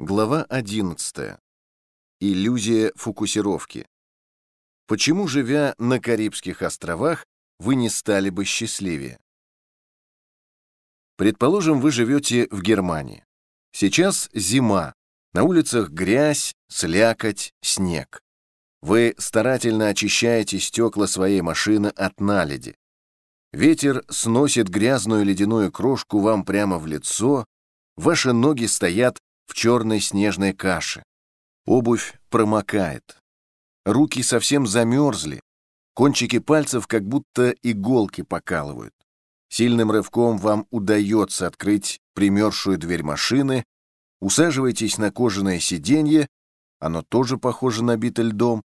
Глава 11. Иллюзия фокусировки. Почему, живя на Карибских островах, вы не стали бы счастливее? Предположим, вы живете в Германии. Сейчас зима, на улицах грязь, слякоть, снег. Вы старательно очищаете стекла своей машины от наледи. Ветер сносит грязную ледяную крошку вам прямо в лицо, ваши ноги стоят в черной снежной каше. Обувь промокает. Руки совсем замерзли. Кончики пальцев как будто иголки покалывают. Сильным рывком вам удается открыть примерзшую дверь машины, усаживаетесь на кожаное сиденье, оно тоже похоже набито льдом,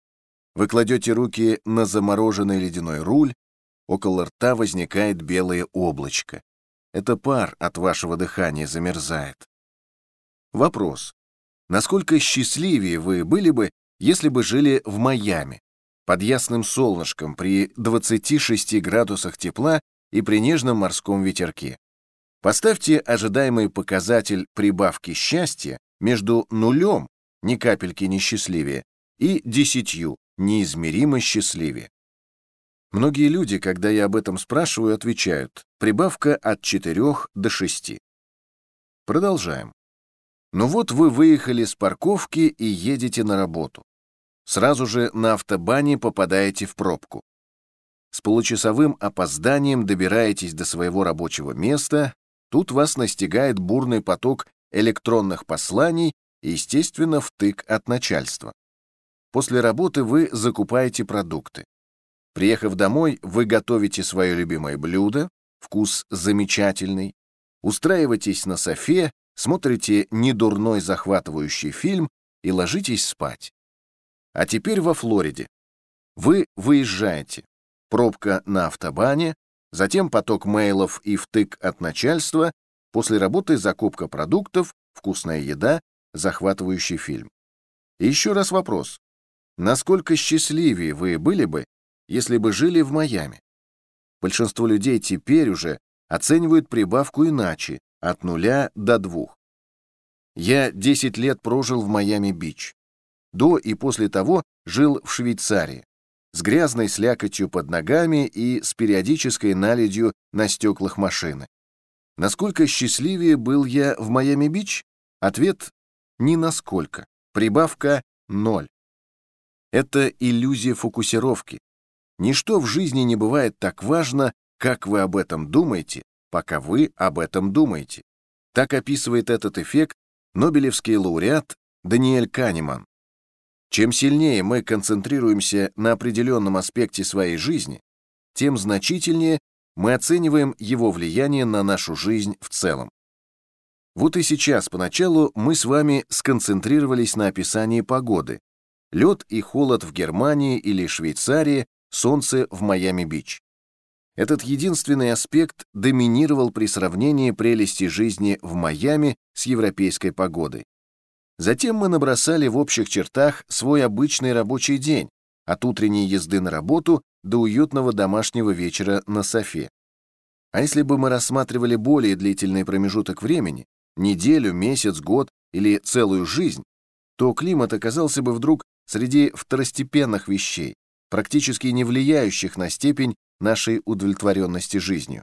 вы кладете руки на замороженный ледяной руль, около рта возникает белое облачко. Это пар от вашего дыхания замерзает. Вопрос. Насколько счастливее вы были бы, если бы жили в Майами, под ясным солнышком, при 26 градусах тепла и при нежном морском ветерке? Поставьте ожидаемый показатель прибавки счастья между нулем, ни капельки не счастливее, и десятью, неизмеримо счастливее. Многие люди, когда я об этом спрашиваю, отвечают, прибавка от 4 до 6. Продолжаем. Ну вот вы выехали с парковки и едете на работу. Сразу же на автобане попадаете в пробку. С получасовым опозданием добираетесь до своего рабочего места, тут вас настигает бурный поток электронных посланий и, естественно, втык от начальства. После работы вы закупаете продукты. Приехав домой, вы готовите свое любимое блюдо, вкус замечательный, устраиваетесь на софе смотрите недурной захватывающий фильм и ложитесь спать. А теперь во Флориде. Вы выезжаете. Пробка на автобане, затем поток мейлов и втык от начальства, после работы закупка продуктов, вкусная еда, захватывающий фильм. И еще раз вопрос. Насколько счастливее вы были бы, если бы жили в Майами? Большинство людей теперь уже оценивают прибавку иначе, от нуля до двух. Я 10 лет прожил в Майами-Бич. До и после того жил в Швейцарии, с грязной слякотью под ногами и с периодической наледью на стеклах машины. Насколько счастливее был я в Майами-Бич? Ответ — ни насколько. Прибавка — ноль. Это иллюзия фокусировки. Ничто в жизни не бывает так важно, как вы об этом думаете, пока вы об этом думаете. Так описывает этот эффект Нобелевский лауреат Даниэль Канеман. Чем сильнее мы концентрируемся на определенном аспекте своей жизни, тем значительнее мы оцениваем его влияние на нашу жизнь в целом. Вот и сейчас поначалу мы с вами сконцентрировались на описании погоды. Лед и холод в Германии или Швейцарии, солнце в Майами-Бич. Этот единственный аспект доминировал при сравнении прелести жизни в Майами с европейской погодой. Затем мы набросали в общих чертах свой обычный рабочий день, от утренней езды на работу до уютного домашнего вечера на софе. А если бы мы рассматривали более длительный промежуток времени, неделю, месяц, год или целую жизнь, то климат оказался бы вдруг среди второстепенных вещей, практически не влияющих на степень нашей удовлетворенности жизнью.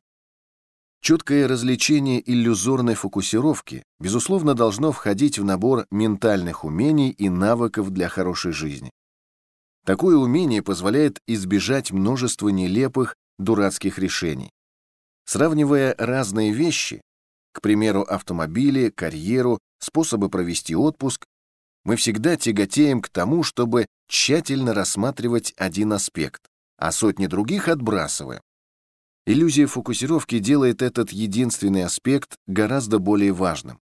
Четкое развлечение иллюзорной фокусировки, безусловно, должно входить в набор ментальных умений и навыков для хорошей жизни. Такое умение позволяет избежать множества нелепых, дурацких решений. Сравнивая разные вещи, к примеру, автомобили, карьеру, способы провести отпуск, мы всегда тяготеем к тому, чтобы тщательно рассматривать один аспект, а сотни других отбрасываем. Иллюзия фокусировки делает этот единственный аспект гораздо более важным.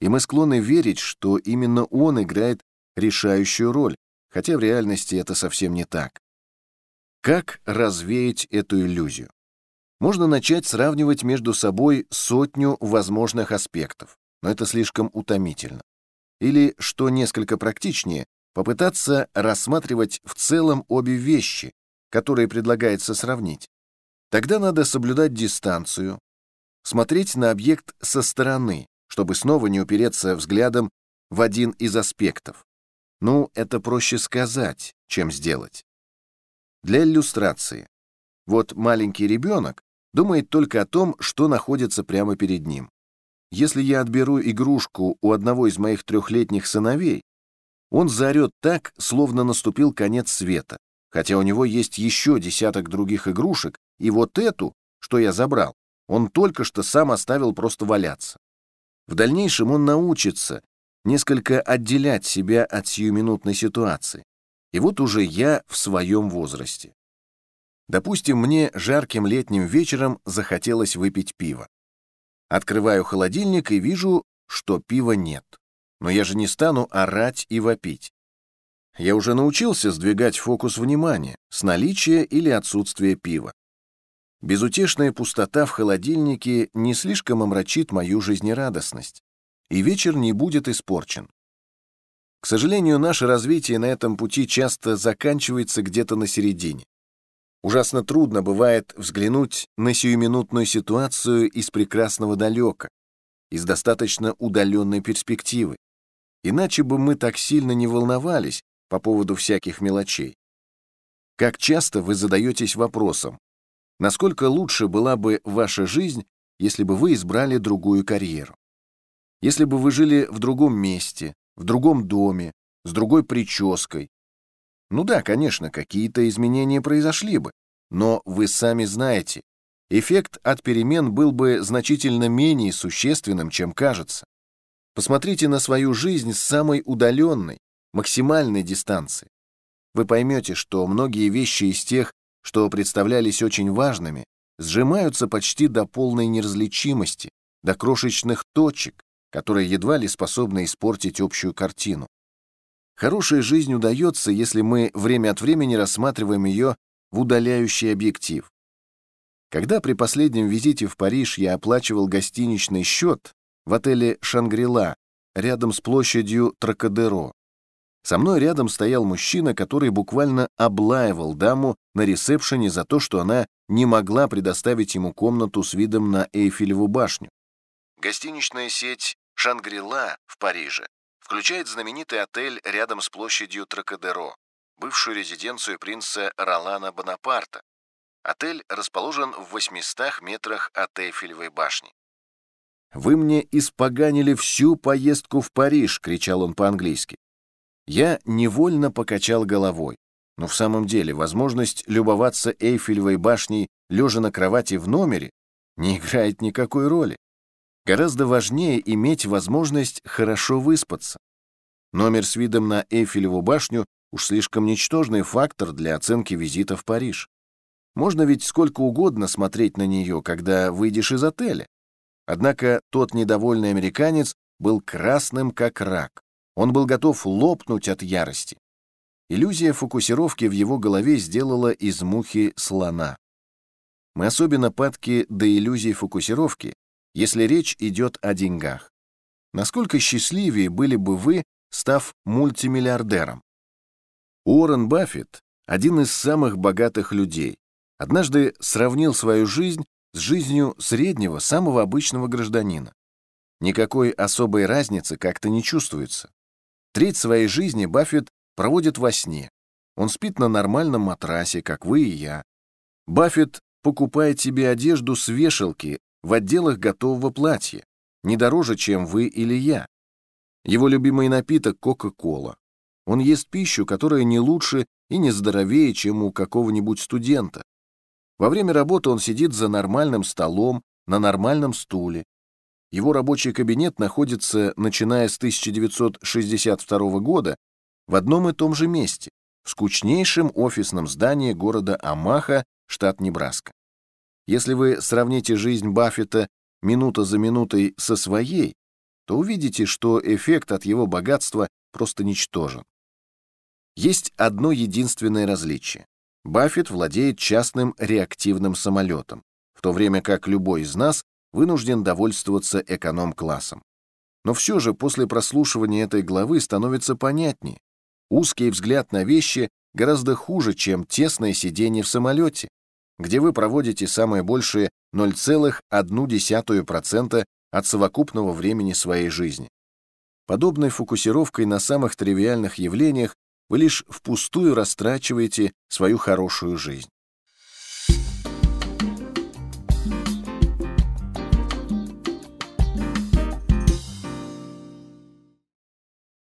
И мы склонны верить, что именно он играет решающую роль, хотя в реальности это совсем не так. Как развеять эту иллюзию? Можно начать сравнивать между собой сотню возможных аспектов, но это слишком утомительно. Или, что несколько практичнее, попытаться рассматривать в целом обе вещи, которые предлагается сравнить, тогда надо соблюдать дистанцию, смотреть на объект со стороны, чтобы снова не упереться взглядом в один из аспектов. Ну, это проще сказать, чем сделать. Для иллюстрации. Вот маленький ребенок думает только о том, что находится прямо перед ним. Если я отберу игрушку у одного из моих трехлетних сыновей, он заорет так, словно наступил конец света, хотя у него есть еще десяток других игрушек, и вот эту, что я забрал, он только что сам оставил просто валяться. В дальнейшем он научится несколько отделять себя от сиюминутной ситуации. И вот уже я в своем возрасте. Допустим, мне жарким летним вечером захотелось выпить пиво. Открываю холодильник и вижу, что пива нет. Но я же не стану орать и вопить. Я уже научился сдвигать фокус внимания с наличия или отсутствия пива. Безутешная пустота в холодильнике не слишком омрачит мою жизнерадостность, и вечер не будет испорчен. К сожалению, наше развитие на этом пути часто заканчивается где-то на середине. Ужасно трудно бывает взглянуть на сиюминутную ситуацию из прекрасного далека, из достаточно удаленной перспективы. Иначе бы мы так сильно не волновались по поводу всяких мелочей. Как часто вы задаетесь вопросом, Насколько лучше была бы ваша жизнь, если бы вы избрали другую карьеру? Если бы вы жили в другом месте, в другом доме, с другой прической? Ну да, конечно, какие-то изменения произошли бы, но вы сами знаете, эффект от перемен был бы значительно менее существенным, чем кажется. Посмотрите на свою жизнь с самой удаленной, максимальной дистанции. Вы поймете, что многие вещи из тех, что представлялись очень важными, сжимаются почти до полной неразличимости, до крошечных точек, которые едва ли способны испортить общую картину. Хорошая жизнь удается, если мы время от времени рассматриваем ее в удаляющий объектив. Когда при последнем визите в Париж я оплачивал гостиничный счет в отеле «Шангрила» рядом с площадью Тракадеро, со мной рядом стоял мужчина, который буквально облаивал даму на ресепшене за то, что она не могла предоставить ему комнату с видом на Эйфелеву башню. Гостиничная сеть «Шангрила» в Париже включает знаменитый отель рядом с площадью Тракадеро, бывшую резиденцию принца Ролана Бонапарта. Отель расположен в 800 метрах от Эйфелевой башни. «Вы мне испоганили всю поездку в Париж!» — кричал он по-английски. Я невольно покачал головой. Но в самом деле возможность любоваться Эйфелевой башней, лежа на кровати в номере, не играет никакой роли. Гораздо важнее иметь возможность хорошо выспаться. Номер с видом на Эйфелеву башню уж слишком ничтожный фактор для оценки визита в Париж. Можно ведь сколько угодно смотреть на нее, когда выйдешь из отеля. Однако тот недовольный американец был красным как рак. Он был готов лопнуть от ярости. Иллюзия фокусировки в его голове сделала из мухи слона. Мы особенно падки до иллюзии фокусировки, если речь идет о деньгах. Насколько счастливее были бы вы, став мультимиллиардером? Уоррен Баффет, один из самых богатых людей, однажды сравнил свою жизнь с жизнью среднего, самого обычного гражданина. Никакой особой разницы как-то не чувствуется. Треть своей жизни Баффет проводит во сне. Он спит на нормальном матрасе, как вы и я. Баффет покупает себе одежду с вешалки в отделах готового платья, не дороже, чем вы или я. Его любимый напиток — Кока-Кола. Он ест пищу, которая не лучше и не здоровее, чем у какого-нибудь студента. Во время работы он сидит за нормальным столом, на нормальном стуле, его рабочий кабинет находится, начиная с 1962 года, в одном и том же месте, в скучнейшем офисном здании города Амаха, штат Небраска. Если вы сравните жизнь Баффета минута за минутой со своей, то увидите, что эффект от его богатства просто ничтожен. Есть одно единственное различие. Баффет владеет частным реактивным самолетом, в то время как любой из нас вынужден довольствоваться эконом-классом. Но все же после прослушивания этой главы становится понятнее. Узкий взгляд на вещи гораздо хуже, чем тесное сидение в самолете, где вы проводите самое большее 0,1% от совокупного времени своей жизни. Подобной фокусировкой на самых тривиальных явлениях вы лишь впустую растрачиваете свою хорошую жизнь.